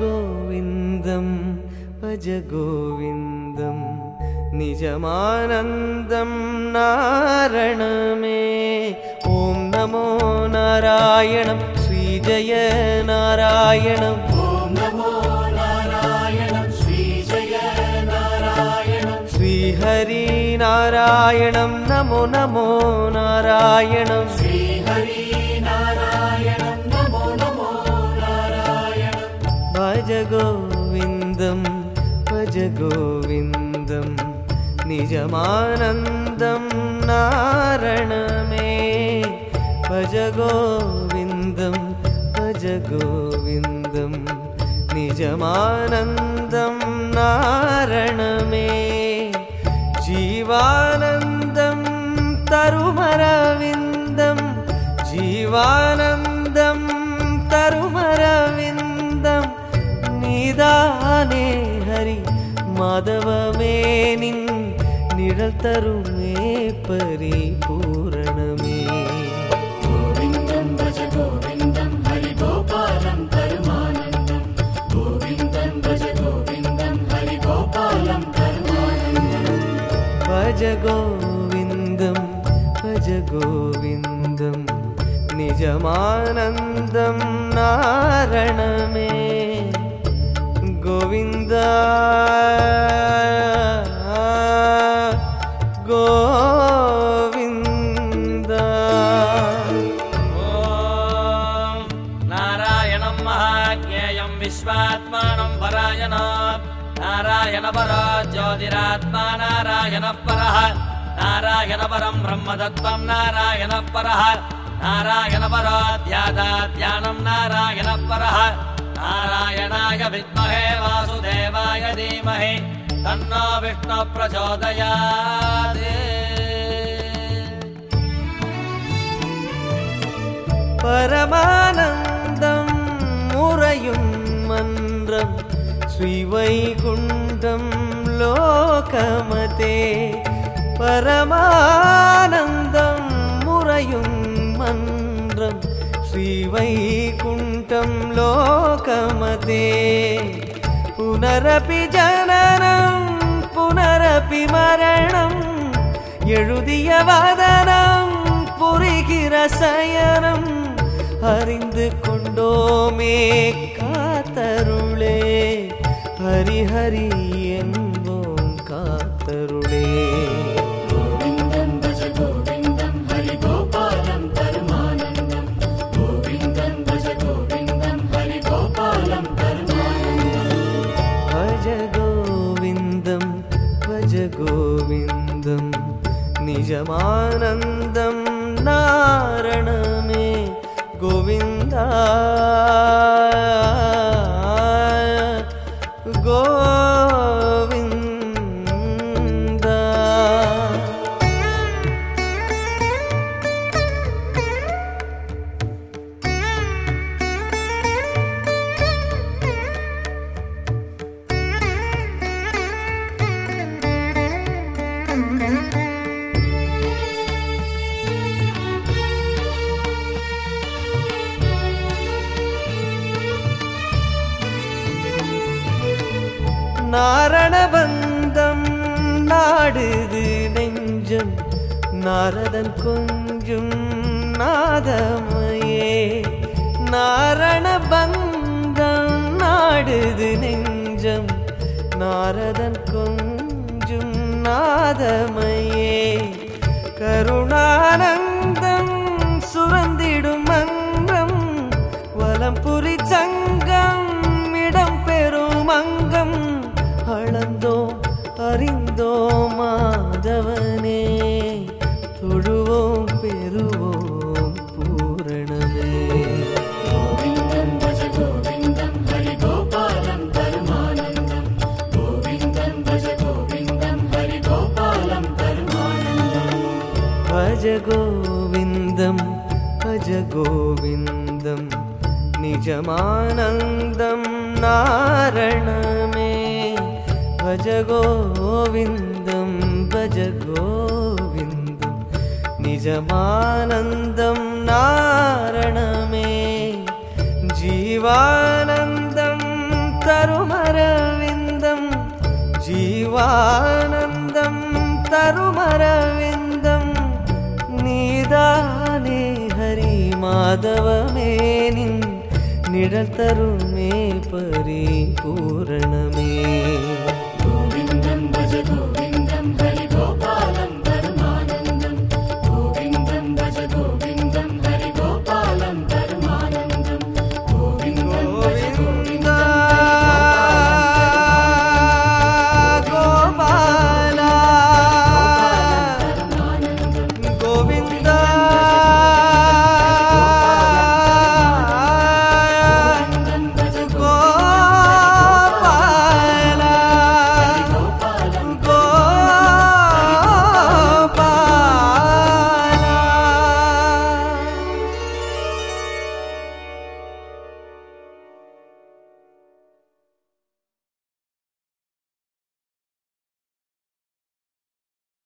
गोविन्दं भज गोविन्दं निजमानन्दं नारण मे ॐ नमो नारायणं श्रीजय नारायणम् ॐ नमो नारायणं श्रीजय नारायणं श्रीहरिनारायणं नमो नमो नारायणं भज गोविन्दं भज गोविन्दं निजमानन्दं नारण मे भज गोविन्दं भज गोविन्दं निजमानन्दं नारण मे जीवानन्दं तरुमरविन्दं जीवा மாதவமே நின் நிழல் தருமே பரிபூரணமே கோவிந்தம் பஜ கோவிந்தம் ஹரி கோபாலம் பரமானந்தம் கோவிந்தம் பஜ கோவிந்தம் ஹரி கோபாலம் பரமானந்தம் பஜ கோவிந்தம் பஜ கோவிந்தம் நிஜமானந்தம் நாரணமே. கோவிந்த ज्ञेयम् विश्वात्मानम् परायणात् नारायणपरा ज्योतिरात्मा नारायणः परः। नारायणपरम् ब्रह्म नारायणः परः। नारायणपराध्यादाध्यानम् नारायणः परः। नारायणाय विद्महे वासुदेवाय धीमहि। तन्नो विष्णु प्रचोदयात्। மன்றம் ஸ்ரீவைகுண்டம் லோகமதே. பரமானந்தம் முறையும் மன்றம் ஸ்ரீவைகுண்டம் லோகமதே. புனரபி ஜனனம் புனரபி மரணம் எழுதிய வதனம் புரிகிற சயனம். அறிந்து கொண்டோமே காத்தருளே. ஹரிஹரி என்போம் காத்தருளே. ஜமா ಗೋವಿಂದ நாரணபந்தம் நாடுது நெஞ்சம். நாரதன் கொஞ்சும் நாதமையே. நாரணபந்தம் நாடுது நெஞ்சம். நாரதன் கொஞ்சும் நாதமையே. கருணானந்தம் சுரந்திடும் மன்றம் வலம்புரி சங்க गोविन्दं भजगोविन्दं निजमानन्दं नारणमे भजगोविन्दं भजगोविन्दं निजमानन्दं नारणमे जीवानन्दं तरुमरविन्दं जीवानन्दं तरुमर மாதவமே நின் நிழல் தருமே பரிபூரணமே